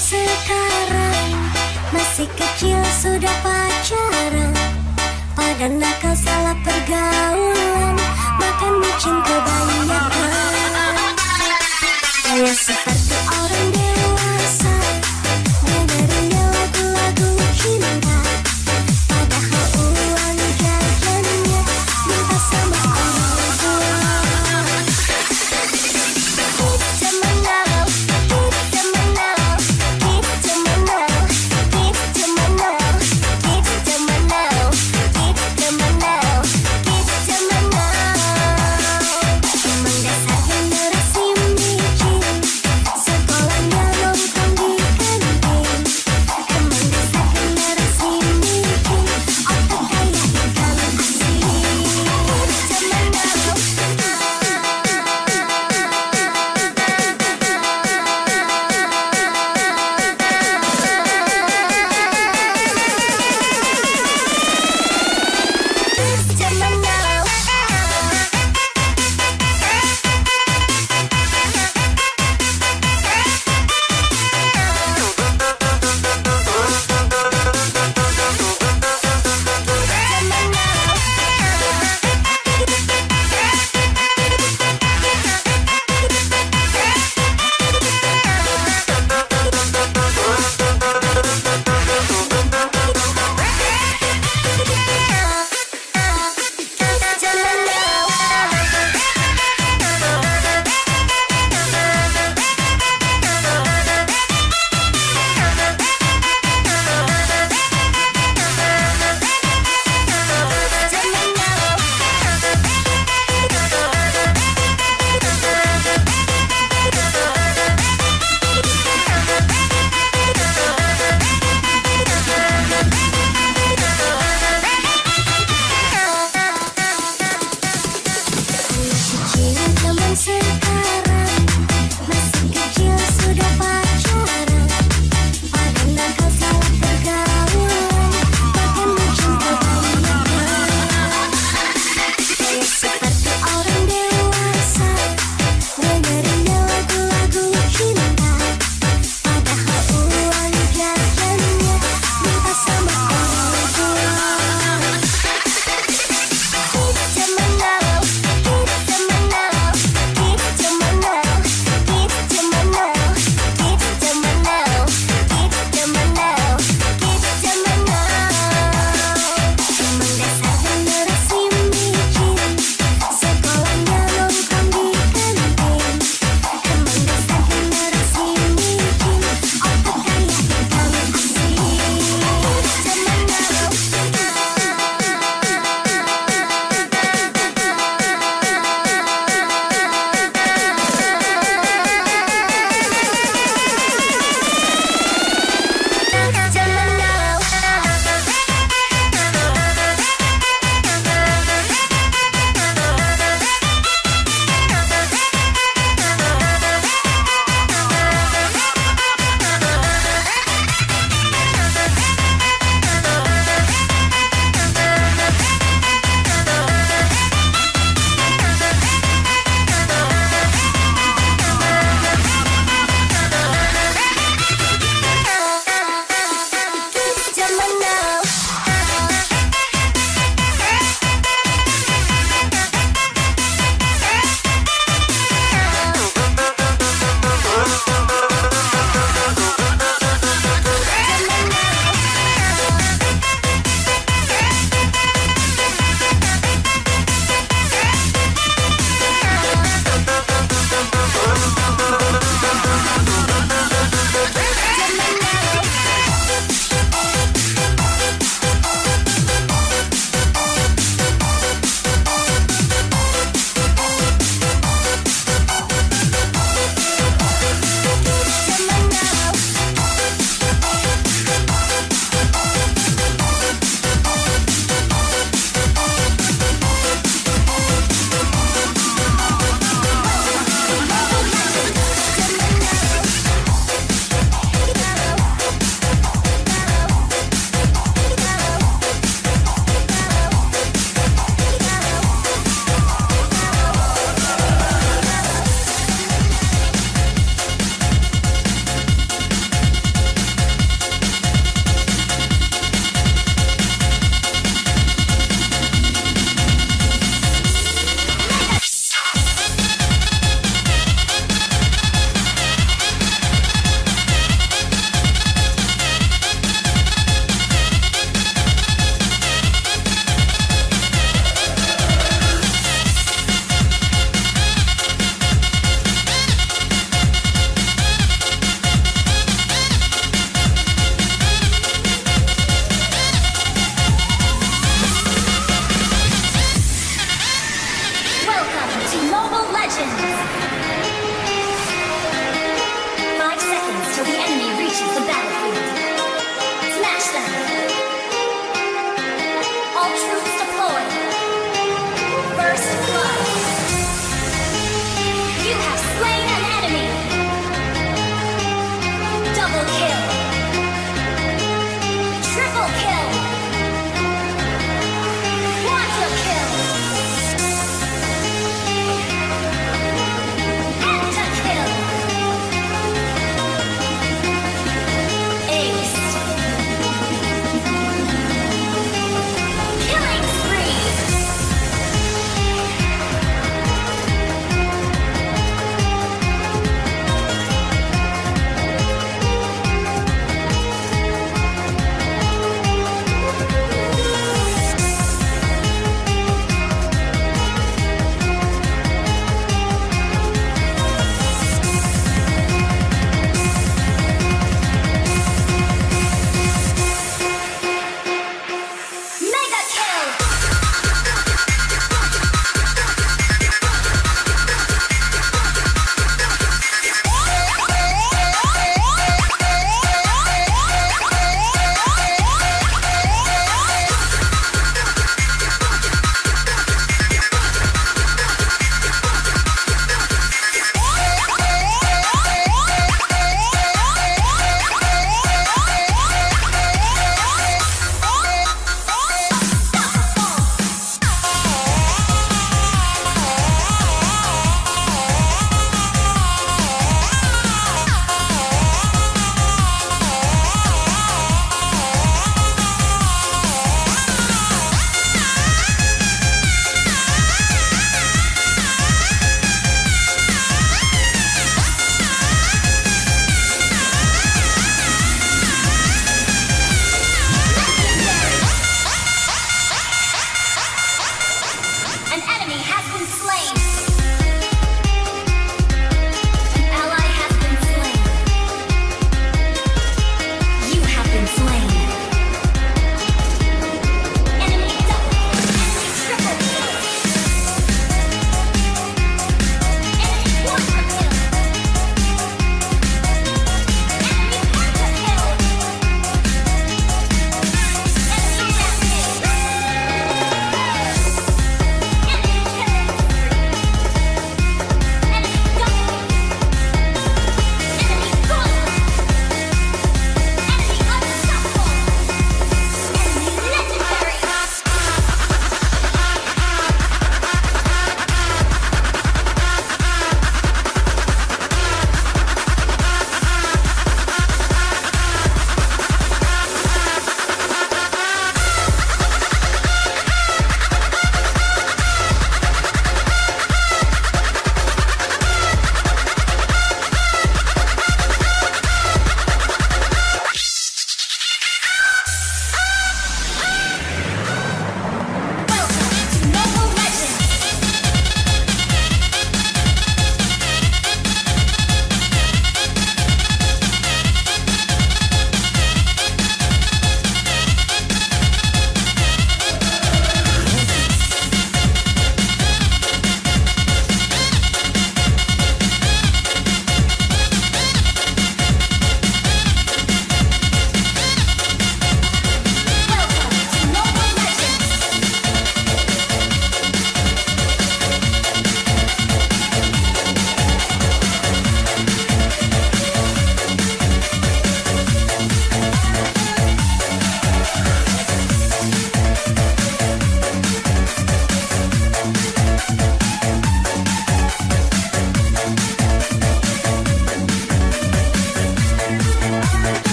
Sekarang. Masih kecil sudah pacaran. Pada nakal salah pergaulan. Makan micin kebanyakan. Saya seperti orang dewasa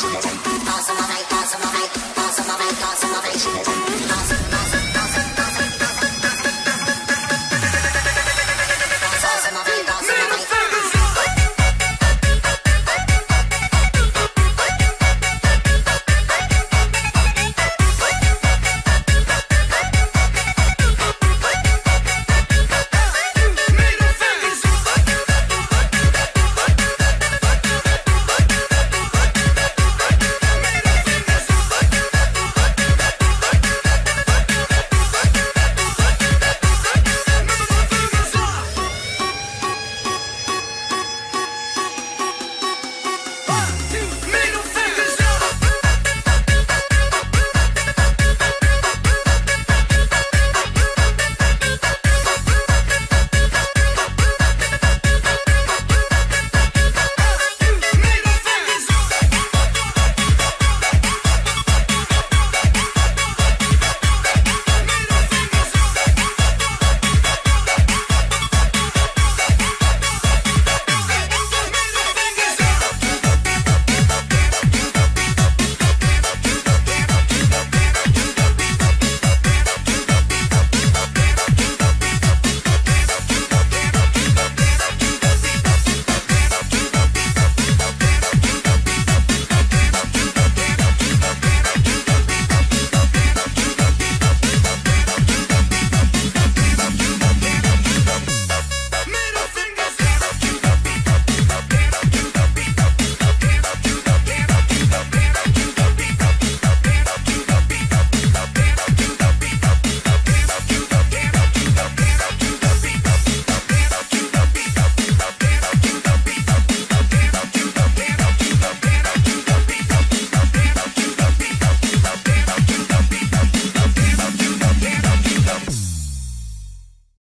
Awesome, awesome,